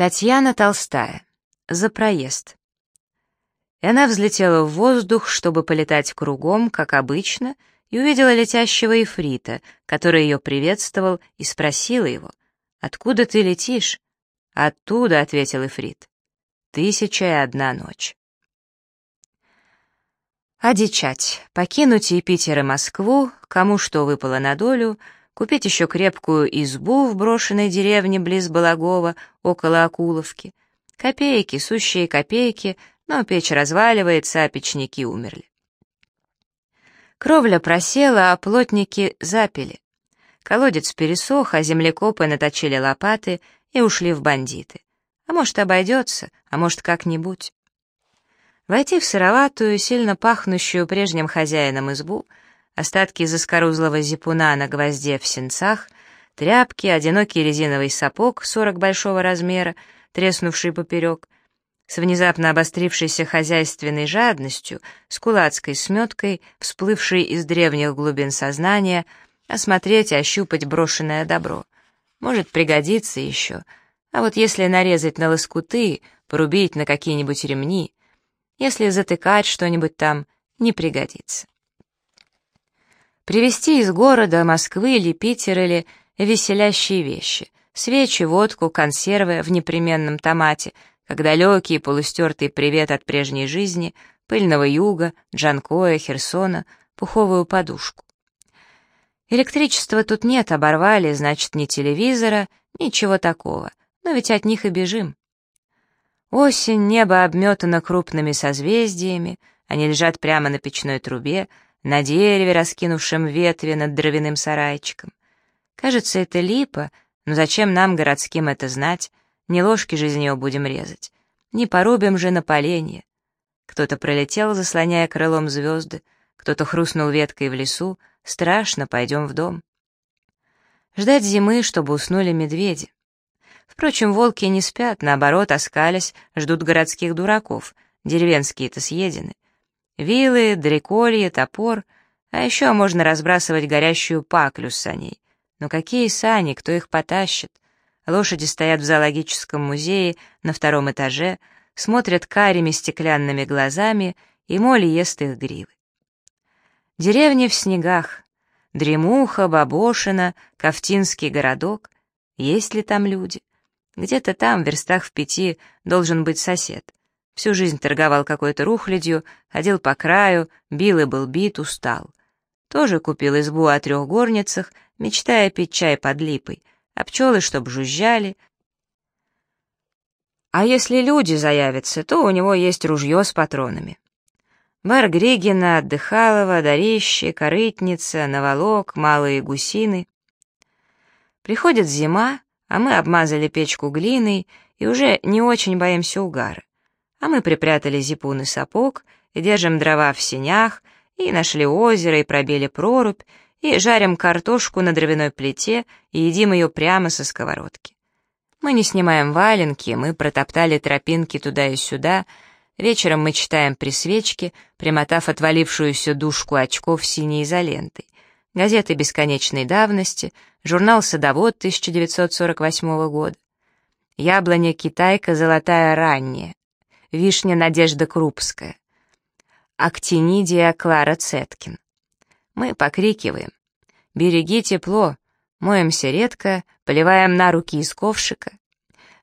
Татьяна Толстая. За проезд. И она взлетела в воздух, чтобы полетать кругом, как обычно, и увидела летящего Ифрита, который ее приветствовал и спросила его, «Откуда ты летишь?» «Оттуда», — ответил Ифрит. «Тысяча и одна ночь». Одичать, покинуть и Питер, и Москву, кому что выпало на долю — купить еще крепкую избу в брошенной деревне близ Балагова, около Акуловки. Копейки, сущие копейки, но печь разваливается, а печники умерли. Кровля просела, а плотники запили. Колодец пересох, а землекопы наточили лопаты и ушли в бандиты. А может, обойдется, а может, как-нибудь. Войти в сыроватую, сильно пахнущую прежним хозяином избу — остатки заскорузлого зипуна на гвозде в сенцах, тряпки, одинокий резиновый сапог 40 большого размера, треснувший поперек, с внезапно обострившейся хозяйственной жадностью, с кулацкой сметкой, всплывшей из древних глубин сознания, осмотреть и ощупать брошенное добро. Может пригодиться еще. А вот если нарезать на лоскуты, порубить на какие-нибудь ремни, если затыкать что-нибудь там, не пригодится. Привезти из города, Москвы или Питера или веселящие вещи. Свечи, водку, консервы в непременном томате, как далекий полустертый привет от прежней жизни, пыльного юга, Джанкоя, Херсона, пуховую подушку. Электричества тут нет, оборвали, значит, ни телевизора, ничего такого, но ведь от них и бежим. Осень, небо обметано крупными созвездиями, они лежат прямо на печной трубе, на дереве, раскинувшем ветви над дровяным сарайчиком. Кажется, это липа, но зачем нам, городским, это знать? Не ложки же из нее будем резать. Не порубим же на поленье. Кто-то пролетел, заслоняя крылом звезды, кто-то хрустнул веткой в лесу. Страшно, пойдем в дом. Ждать зимы, чтобы уснули медведи. Впрочем, волки не спят, наоборот, оскались, ждут городских дураков. Деревенские-то съедены. Вилы, дреколье, топор, а еще можно разбрасывать горящую паклю с саней. Но какие сани, кто их потащит? Лошади стоят в зоологическом музее на втором этаже, смотрят карими стеклянными глазами, и моли ест их гривы. Деревни в снегах, Дремуха, Бабошина, Ковтинский городок. Есть ли там люди? Где-то там, в верстах в пяти, должен быть сосед. Всю жизнь торговал какой-то рухлядью, ходил по краю, бил и был бит, устал. Тоже купил избу о трех горницах, мечтая пить чай под липой, а пчелы чтоб жужжали. А если люди заявятся, то у него есть ружье с патронами. Бар Григина, Отдыхалова, Дорище, Корытница, Наволок, Малые Гусины. Приходит зима, а мы обмазали печку глиной и уже не очень боимся угара а мы припрятали зипун и сапог, и держим дрова в сенях, и нашли озеро, и пробили прорубь, и жарим картошку на дровяной плите, и едим ее прямо со сковородки. Мы не снимаем валенки, мы протоптали тропинки туда и сюда, вечером мы читаем при свечке, примотав отвалившуюся дужку очков синей изолентой, газеты бесконечной давности, журнал «Садовод» 1948 года, «Яблоня-китайка золотая ранняя», Вишня Надежда Крупская, Актинидия Клара Цеткин. Мы покрикиваем «Береги тепло», моемся редко, поливаем на руки из ковшика.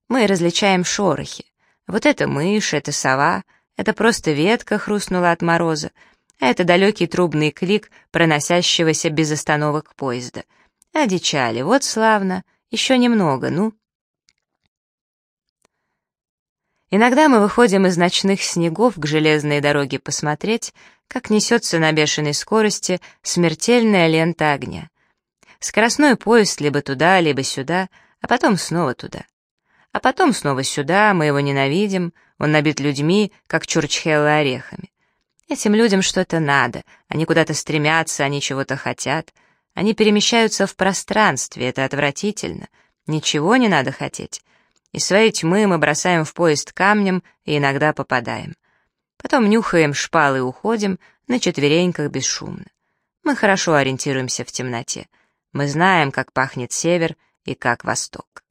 Мы различаем шорохи. Вот это мышь, это сова, это просто ветка хрустнула от мороза, а это далекий трубный клик проносящегося без остановок поезда. Одичали, вот славно, еще немного, ну. Иногда мы выходим из ночных снегов к железной дороге посмотреть, как несется на бешеной скорости смертельная лента огня. Скоростной поезд либо туда, либо сюда, а потом снова туда. А потом снова сюда, мы его ненавидим, он набит людьми, как чурчхеллы орехами. Этим людям что-то надо, они куда-то стремятся, они чего-то хотят. Они перемещаются в пространстве, это отвратительно. Ничего не надо хотеть. Из своей тьмы мы бросаем в поезд камнем и иногда попадаем. Потом нюхаем шпалы и уходим на четвереньках бесшумно. Мы хорошо ориентируемся в темноте. Мы знаем, как пахнет север и как восток.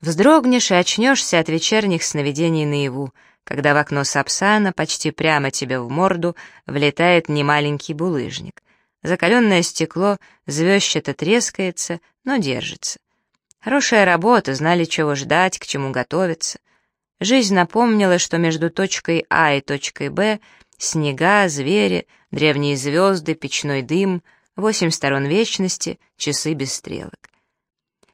Вздрогнешь и очнешься от вечерних сновидений наяву, когда в окно Сапсана почти прямо тебе в морду влетает немаленький булыжник. Закаленное стекло звездчато трескается, но держится. Хорошая работа, знали, чего ждать, к чему готовиться. Жизнь напомнила, что между точкой А и точкой Б снега, звери, древние звезды, печной дым, восемь сторон вечности, часы без стрелок.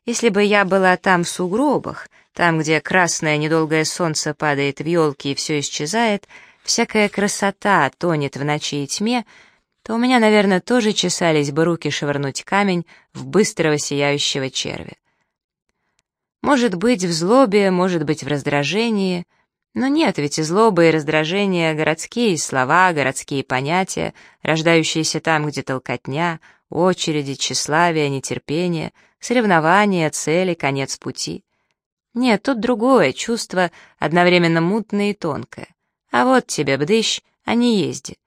Если бы я была там в сугробах, там, где красное недолгое солнце падает в елки и все исчезает, всякая красота тонет в ночи и тьме, то у меня, наверное, тоже чесались бы руки швырнуть камень в быстрого сияющего червя. Может быть, в злобе, может быть, в раздражении. Но нет, ведь и злоба, и раздражение — городские слова, городские понятия, рождающиеся там, где толкотня, очереди, тщеславие, нетерпение, соревнования, цели, конец пути. Нет, тут другое чувство, одновременно мутное и тонкое. А вот тебе бдыщ, а не езди.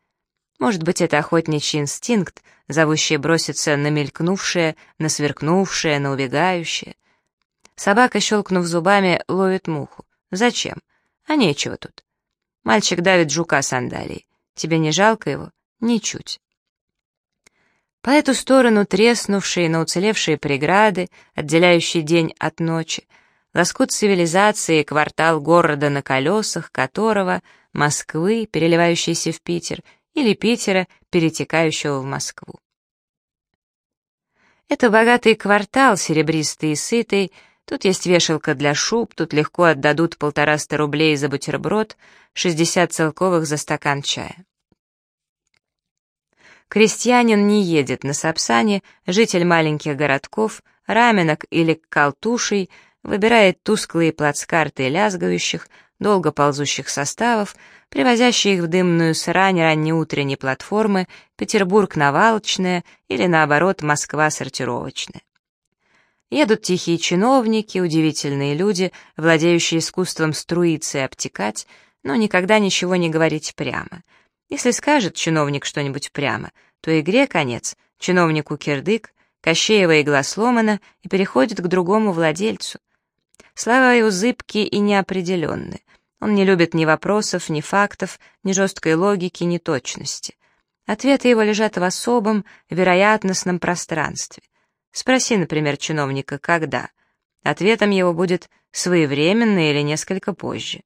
Может быть, это охотничий инстинкт, зовущий броситься на мелькнувшее, на сверкнувшее, на убегающее. Собака, щелкнув зубами, ловит муху. Зачем? А нечего тут. Мальчик давит жука сандалией. Тебе не жалко его? Ничуть. По эту сторону треснувшие, но уцелевшие преграды, отделяющие день от ночи, лоскут цивилизации, квартал города на колесах, которого Москвы, переливающейся в Питер, или Питера, перетекающего в Москву. Это богатый квартал, серебристый и сытый, тут есть вешалка для шуб, тут легко отдадут полтораста рублей за бутерброд, шестьдесят целковых за стакан чая. Крестьянин не едет на Сапсане, житель маленьких городков, раменок или калтушей, выбирает тусклые плацкарты лязгающих, долго ползущих составов, привозящие их в дымную срань раннеутренней платформы Петербург-Навалочная или, наоборот, Москва-Сортировочная. Едут тихие чиновники, удивительные люди, владеющие искусством струиться и обтекать, но никогда ничего не говорить прямо — если скажет чиновник что-нибудь прямо, то игре конец, чиновнику кирдык, Кощеева игла сломана и переходит к другому владельцу. Слова его зыбкие и неопределенные. Он не любит ни вопросов, ни фактов, ни жесткой логики, ни точности. Ответы его лежат в особом, вероятностном пространстве. Спроси, например, чиновника «когда?». Ответом его будет «своевременно» или несколько позже.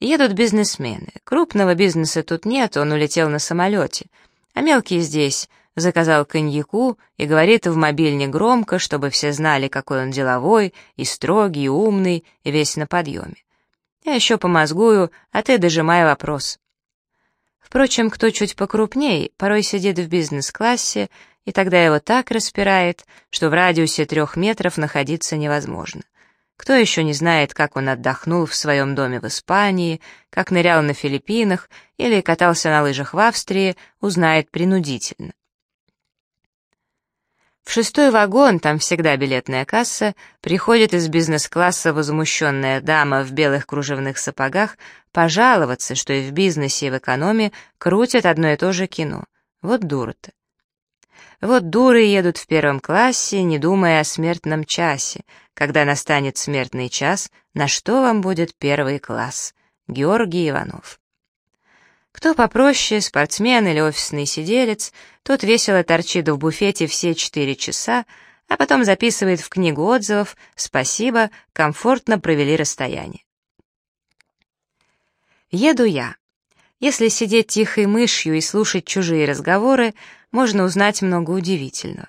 Едут бизнесмены. Крупного бизнеса тут нет, он улетел на самолете. А мелкий здесь. Заказал коньяку и говорит в мобильне громко, чтобы все знали, какой он деловой, и строгий, и умный, и весь на подъеме. Я еще помозгую, а ты дожимай вопрос. Впрочем, кто чуть покрупней, порой сидит в бизнес-классе, и тогда его так распирает, что в радиусе трех метров находиться невозможно. Кто еще не знает, как он отдохнул в своем доме в Испании, как нырял на Филиппинах или катался на лыжах в Австрии, узнает принудительно. В шестой вагон, там всегда билетная касса, приходит из бизнес-класса возмущенная дама в белых кружевных сапогах пожаловаться, что и в бизнесе, и в экономе крутят одно и то же кино. Вот дура-то. Вот дуры едут в первом классе, не думая о смертном часе. Когда настанет смертный час, на что вам будет первый класс? Георгий Иванов. Кто попроще, спортсмен или офисный сиделец, тот весело торчит в буфете все четыре часа, а потом записывает в книгу отзывов «Спасибо, комфортно провели расстояние». Еду я. Если сидеть тихой мышью и слушать чужие разговоры, можно узнать много удивительного.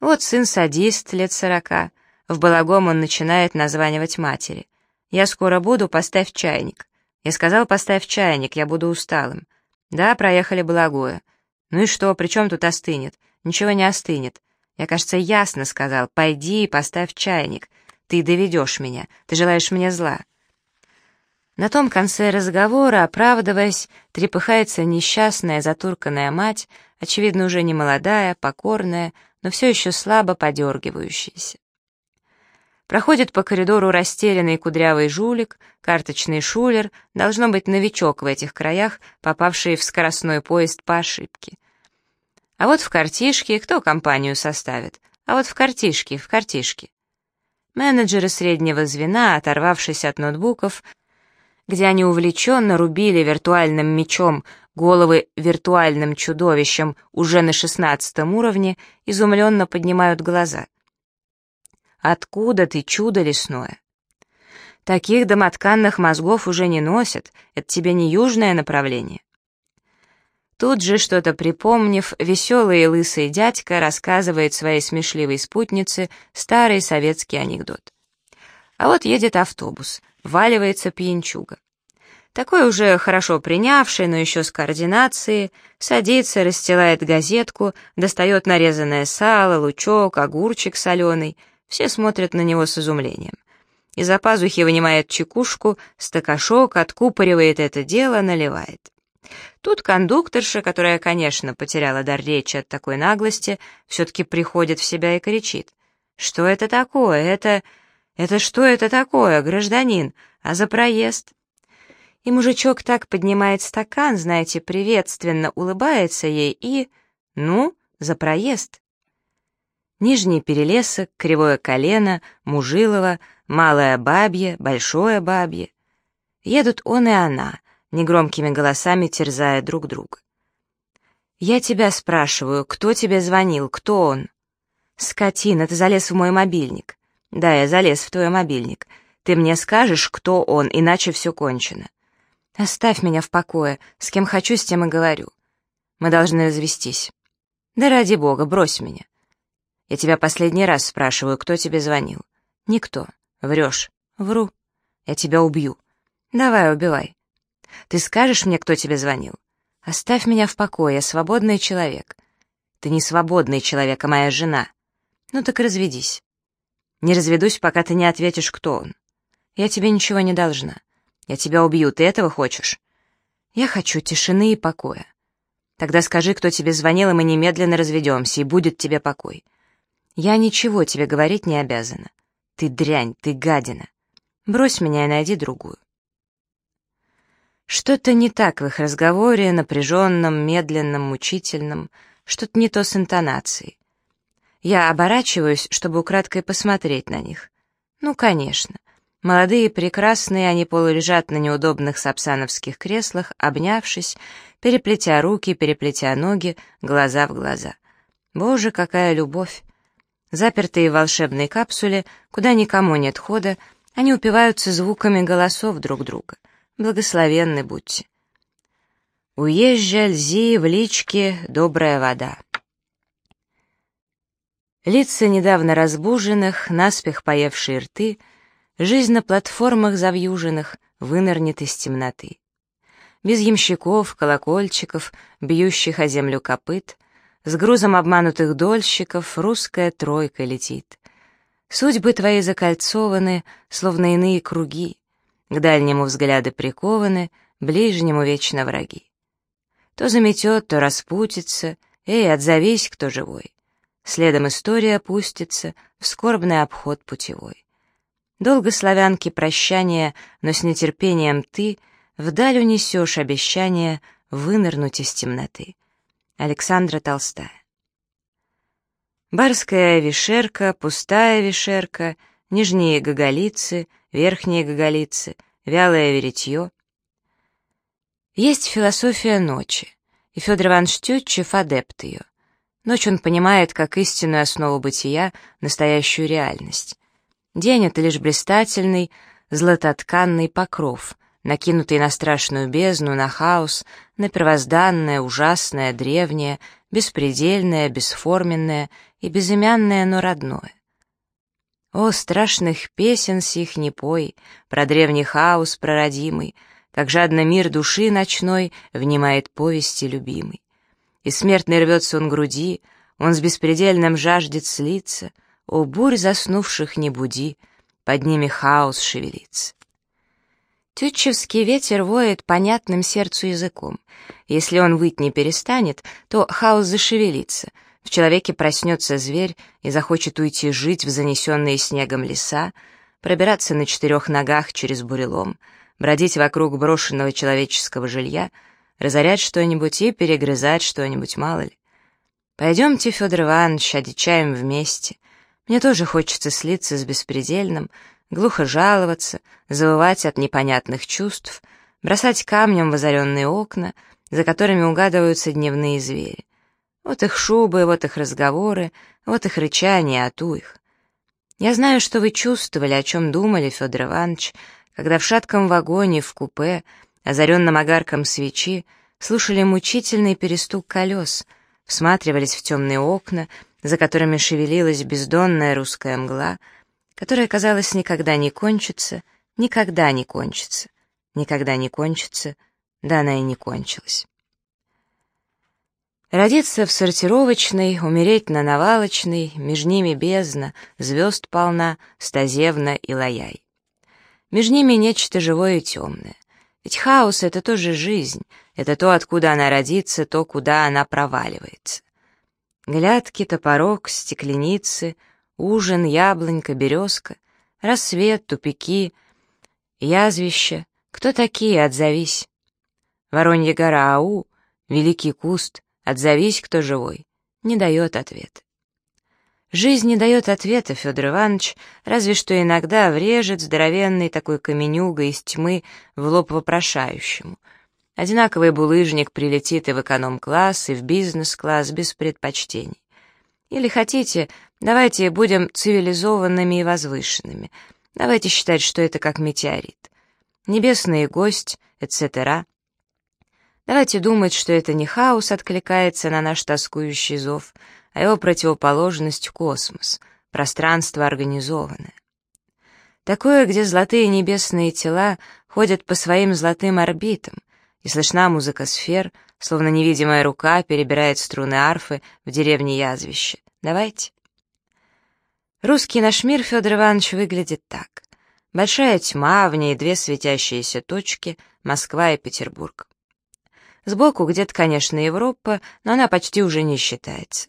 Вот сын садист, лет сорока. В балагом он начинает названивать матери. «Я скоро буду, поставь чайник». Я сказал, поставь чайник, я буду усталым. Да, проехали благое. Ну и что, при чем тут остынет? Ничего не остынет. Я, кажется, ясно сказал, пойди и поставь чайник. Ты доведешь меня, ты желаешь мне зла. На том конце разговора, оправдываясь, трепыхается несчастная затурканная мать, очевидно, уже не молодая, покорная, но все еще слабо подергивающаяся. Проходит по коридору растерянный кудрявый жулик, карточный шулер, должно быть новичок в этих краях, попавший в скоростной поезд по ошибке. А вот в картишке кто компанию составит? А вот в картишке, в картишке. Менеджеры среднего звена, оторвавшись от ноутбуков, где они увлеченно рубили виртуальным мечом головы виртуальным чудовищем уже на шестнадцатом уровне, изумленно поднимают глаза. «Откуда ты, чудо лесное?» «Таких домотканных мозгов уже не носят, это тебе не южное направление». Тут же, что-то припомнив, веселый и лысый дядька рассказывает своей смешливой спутнице старый советский анекдот. А вот едет автобус, валивается пьянчуга. Такой уже хорошо принявший, но еще с координацией, садится, расстилает газетку, достает нарезанное сало, лучок, огурчик соленый. Все смотрят на него с изумлением. Из-за пазухи вынимает чекушку, стакашок, откупоривает это дело, наливает. Тут кондукторша, которая, конечно, потеряла дар речи от такой наглости, все-таки приходит в себя и кричит. «Что это такое? Это... это что это такое, гражданин? А за проезд?» И мужичок так поднимает стакан, знаете, приветственно улыбается ей и... Ну, за проезд. Нижний перелесок, кривое колено, Мужилово, малое бабье, большое бабье. Едут он и она, негромкими голосами терзая друг друга. «Я тебя спрашиваю, кто тебе звонил, кто он?» «Скотина, ты залез в мой мобильник». «Да, я залез в твой мобильник. Ты мне скажешь, кто он, иначе все кончено». «Оставь меня в покое, с кем хочу, с тем и говорю. Мы должны развестись». «Да ради бога, брось меня». «Я тебя последний раз спрашиваю, кто тебе звонил?» «Никто. Врешь». «Вру. Я тебя убью». «Давай, убивай». Ты скажешь мне, кто тебе звонил? Оставь меня в покое, я свободный человек. Ты не свободный человек, а моя жена. Ну так разведись. Не разведусь, пока ты не ответишь, кто он. Я тебе ничего не должна. Я тебя убью, ты этого хочешь? Я хочу тишины и покоя. Тогда скажи, кто тебе звонил, и мы немедленно разведемся, и будет тебе покой. Я ничего тебе говорить не обязана. Ты дрянь, ты гадина. Брось меня и найди другую. Что-то не так в их разговоре, напряженном, медленном, мучительном, что-то не то с интонацией. Я оборачиваюсь, чтобы украдкой посмотреть на них. Ну, конечно. Молодые, прекрасные, они полулежат на неудобных сапсановских креслах, обнявшись, переплетя руки, переплетя ноги, глаза в глаза. Боже, какая любовь! Запертые в волшебной капсуле, куда никому нет хода, они упиваются звуками голосов друг друга — благословенны будьте. Уезжа льзи в личке добрая вода. Лица недавно разбуженных, наспех поевшие рты, жизнь на платформах завьюженных вынырнет из темноты. Без ямщиков, колокольчиков, бьющих о землю копыт, с грузом обманутых дольщиков русская тройка летит. Судьбы твои закольцованы, словно иные круги, к дальнему взгляды прикованы, ближнему вечно враги. То заметет, то распутится, эй, отзовись, кто живой. Следом история опустится в скорбный обход путевой. Долго славянки прощания, но с нетерпением ты вдаль унесешь обещание вынырнуть из темноты. Александра Толстая Барская вишерка, пустая вишерка, нижние гоголицы, верхние гоголицы, вялое веретье. Есть философия ночи, и Федор Иванович Тютчев — адепт ее. Ночь он понимает как истинную основу бытия, настоящую реальность. День — это лишь блистательный, златотканный покров, накинутый на страшную бездну, на хаос, на первозданное, ужасное, древнее, беспредельное, бесформенное и безымянное, но родное. О, страшных песен сих не пой, Про древний хаос прородимый, Как жадно мир души ночной Внимает повести любимый. И смертный рвется он груди, Он с беспредельным жаждет слиться, О, бурь заснувших не буди, Под ними хаос шевелится. Тютчевский ветер воет понятным сердцу языком. Если он выть не перестанет, то хаос зашевелится — в человеке проснется зверь и захочет уйти жить в занесенные снегом леса, пробираться на четырех ногах через бурелом, бродить вокруг брошенного человеческого жилья, разорять что-нибудь и перегрызать что-нибудь, мало ли. Пойдемте, Федор Иванович, одичаем вместе. Мне тоже хочется слиться с беспредельным, глухо жаловаться, завывать от непонятных чувств, бросать камнем в озаренные окна, за которыми угадываются дневные звери. Вот их шубы, вот их разговоры, вот их рычание, а ту их. Я знаю, что вы чувствовали, о чем думали, Федор Иванович, когда в шатком вагоне, в купе, озаренном огарком свечи, слушали мучительный перестук колес, всматривались в темные окна, за которыми шевелилась бездонная русская мгла, которая, казалось, никогда не кончится, никогда не кончится, никогда не кончится, да она и не кончилась. Родиться в сортировочной, умереть на навалочной, между ними бездна, звезд полна, стазевна и лаяй. Между ними нечто живое и темное. Ведь хаос — это тоже жизнь, это то, откуда она родится, то, куда она проваливается. Глядки, топорок, стекленицы, ужин, яблонька, березка, рассвет, тупики, язвище. Кто такие, отзовись. Воронья гора, ау, великий куст, отзовись, кто живой. Не дает ответа. Жизнь не дает ответа, Федор Иванович, разве что иногда врежет здоровенный такой каменюга из тьмы в лоб вопрошающему. Одинаковый булыжник прилетит и в эконом-класс, и в бизнес-класс без предпочтений. Или хотите, давайте будем цивилизованными и возвышенными. Давайте считать, что это как метеорит. Небесный гость, etc. Давайте думать, что это не хаос откликается на наш тоскующий зов, а его противоположность — космос, пространство организованное. Такое, где золотые небесные тела ходят по своим золотым орбитам, и слышна музыка сфер, словно невидимая рука перебирает струны арфы в деревне Язвище. Давайте. Русский наш мир, Федор Иванович, выглядит так. Большая тьма, в ней две светящиеся точки — Москва и Петербург. Сбоку где-то, конечно, Европа, но она почти уже не считается.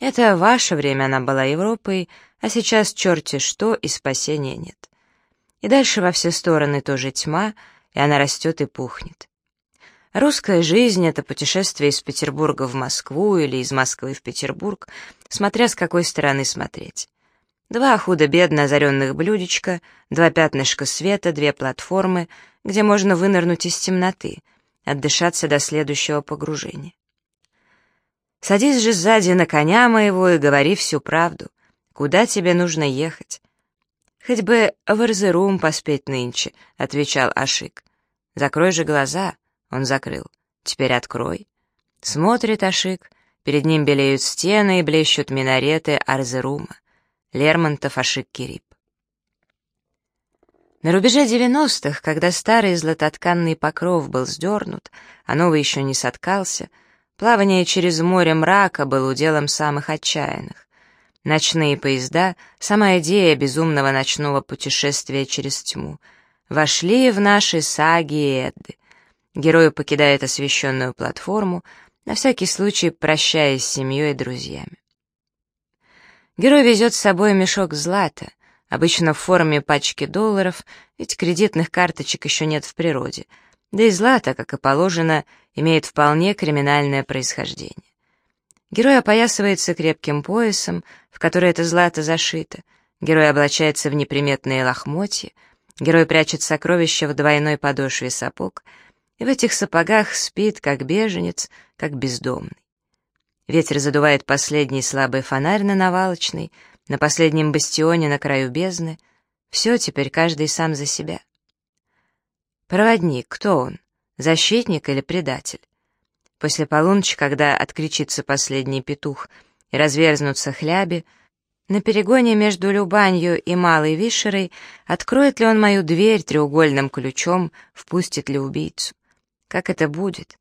Это ваше время она была Европой, а сейчас черти что, и спасения нет. И дальше во все стороны тоже тьма, и она растет и пухнет. Русская жизнь — это путешествие из Петербурга в Москву или из Москвы в Петербург, смотря с какой стороны смотреть. Два худо-бедно озаренных блюдечка, два пятнышка света, две платформы, где можно вынырнуть из темноты, отдышаться до следующего погружения. Садись же сзади на коня моего и говори всю правду. Куда тебе нужно ехать? Хоть бы в Эрзерум поспеть нынче, — отвечал Ашик. Закрой же глаза. Он закрыл. Теперь открой. Смотрит Ашик. Перед ним белеют стены и блещут минареты Арзерума. Лермонтов Ашик Кирип. На рубеже девяностых, когда старый златотканный покров был сдернут, а новый еще не соткался — Плавание через море мрака было уделом самых отчаянных. Ночные поезда — сама идея безумного ночного путешествия через тьму. Вошли в наши саги и Эдды. Герой покидает освещенную платформу, на всякий случай прощаясь с семьей и друзьями. Герой везет с собой мешок злата, обычно в форме пачки долларов, ведь кредитных карточек еще нет в природе — да и злато, как и положено, имеет вполне криминальное происхождение. Герой опоясывается крепким поясом, в который это злато зашито. Герой облачается в неприметные лохмотья. Герой прячет сокровища в двойной подошве сапог. И в этих сапогах спит, как беженец, как бездомный. Ветер задувает последний слабый фонарь на навалочной, на последнем бастионе на краю бездны. Все, теперь каждый сам за себя. Проводник, кто он? Защитник или предатель? После полуночи, когда откричится последний петух и разверзнутся хляби, на перегоне между Любанью и Малой Вишерой откроет ли он мою дверь треугольным ключом, впустит ли убийцу? Как это будет?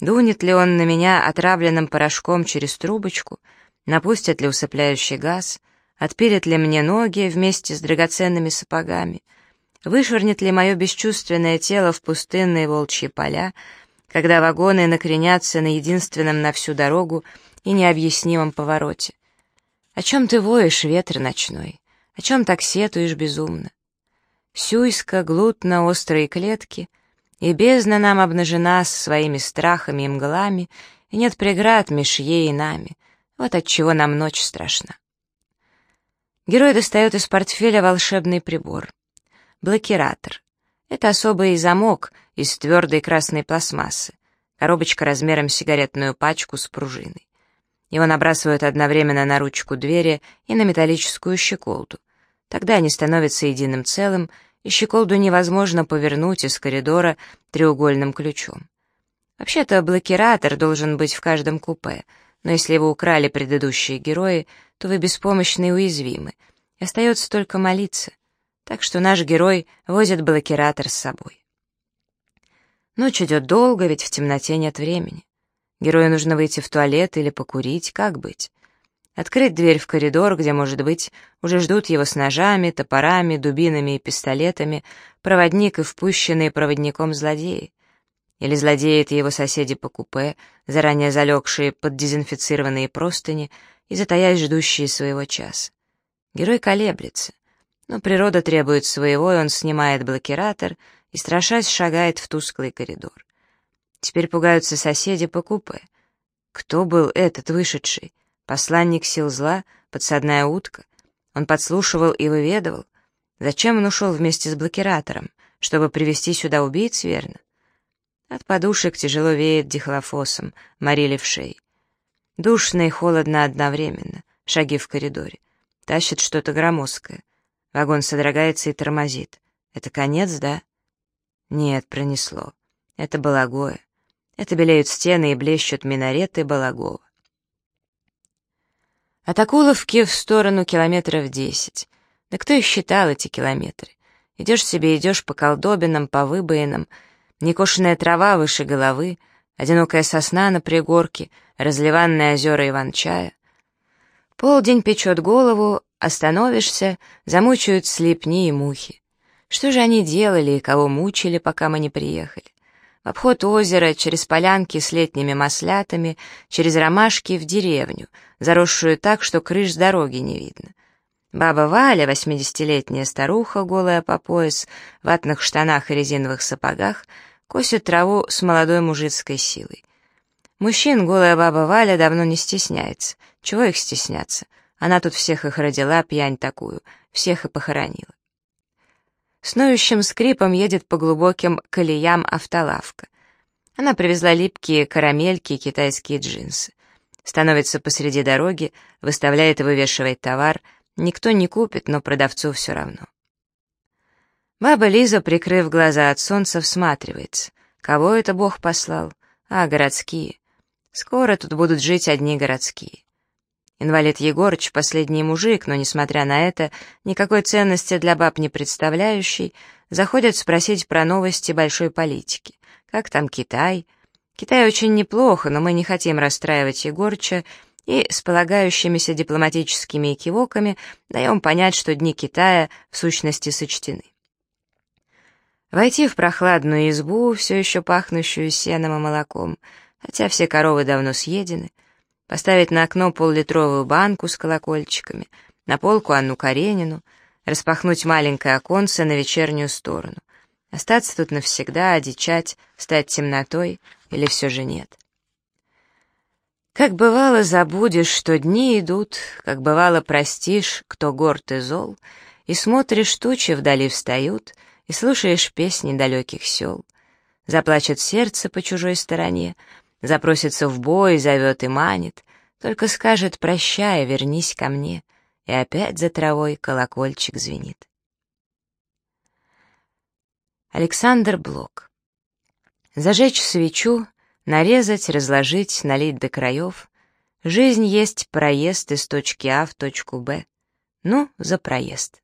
Дунет ли он на меня отравленным порошком через трубочку? Напустит ли усыпляющий газ? Отпилит ли мне ноги вместе с драгоценными сапогами? Вышвырнет ли мое бесчувственное тело в пустынные волчьи поля, когда вагоны накренятся на единственном на всю дорогу и необъяснимом повороте? О чем ты воешь, ветер ночной? О чем так сетуешь безумно? Сюйска, глутно, острые клетки, и бездна нам обнажена с своими страхами и мглами, и нет преград меж ей и нами. Вот отчего нам ночь страшна. Герой достает из портфеля волшебный прибор. Блокиратор. Это особый замок из твердой красной пластмассы. Коробочка размером с сигаретную пачку с пружиной. Его набрасывают одновременно на ручку двери и на металлическую щеколду. Тогда они становятся единым целым, и щеколду невозможно повернуть из коридора треугольным ключом. Вообще-то блокиратор должен быть в каждом купе, но если его украли предыдущие герои, то вы беспомощны и уязвимы, и остается только молиться. Так что наш герой возит блокиратор с собой. Ночь идет долго, ведь в темноте нет времени. Герою нужно выйти в туалет или покурить, как быть? Открыть дверь в коридор, где, может быть, уже ждут его с ножами, топорами, дубинами и пистолетами, проводник и впущенные проводником злодеи. Или злодеи — это его соседи по купе, заранее залегшие под дезинфицированные простыни и затаясь ждущие своего часа. Герой колеблется, но природа требует своего, и он снимает блокиратор и, страшась, шагает в тусклый коридор. Теперь пугаются соседи по купе. Кто был этот вышедший? Посланник сил зла, подсадная утка. Он подслушивал и выведывал. Зачем он ушел вместе с блокиратором? Чтобы привести сюда убийц, верно? От подушек тяжело веет дихлофосом, морили в шее. Душно и холодно одновременно, шаги в коридоре. Тащит что-то громоздкое. Вагон содрогается и тормозит. Это конец, да? Нет, пронесло. Это Балагое. Это белеют стены и блещут минареты Балагова. От Акуловки в сторону километров десять. Да кто их считал, эти километры? Идешь себе, идешь по колдобинам, по выбоинам, некошенная трава выше головы, одинокая сосна на пригорке, разливанные озера Иван-чая. Полдень печет голову, остановишься, замучают слепни и мухи. Что же они делали и кого мучили, пока мы не приехали? В обход озера, через полянки с летними маслятами, через ромашки в деревню — заросшую так, что крыш с дороги не видно. Баба Валя, восьмидесятилетняя старуха, голая по пояс, в ватных штанах и резиновых сапогах, косит траву с молодой мужицкой силой. Мужчин голая баба Валя давно не стесняется. Чего их стесняться? Она тут всех их родила, пьянь такую, всех и похоронила. С ноющим скрипом едет по глубоким колеям автолавка. Она привезла липкие карамельки и китайские джинсы становится посреди дороги, выставляет и вывешивает товар, никто не купит, но продавцу все равно. Баба Лиза, прикрыв глаза от солнца, всматривается. Кого это Бог послал? А, городские. Скоро тут будут жить одни городские. Инвалид Егорыч — последний мужик, но, несмотря на это, никакой ценности для баб не представляющий, заходят спросить про новости большой политики. Как там Китай — Китай очень неплохо, но мы не хотим расстраивать Егорча и с полагающимися дипломатическими экивоками даем понять, что дни Китая в сущности сочтены. Войти в прохладную избу, все еще пахнущую сеном и молоком, хотя все коровы давно съедены, поставить на окно поллитровую банку с колокольчиками, на полку Анну Каренину, распахнуть маленькое оконце на вечернюю сторону. Остаться тут навсегда, одичать, стать темнотой или все же нет? Как бывало забудешь, что дни идут, как бывало простишь, кто горд и зол, и смотришь, тучи вдали встают, и слушаешь песни далеких сел. Заплачет сердце по чужой стороне, запросится в бой, зовет и манит, только скажет «прощай, вернись ко мне», и опять за травой колокольчик звенит. Александр Блок. Зажечь свечу, нарезать, разложить, налить до краев. Жизнь есть проезд из точки А в точку Б. Ну, за проезд.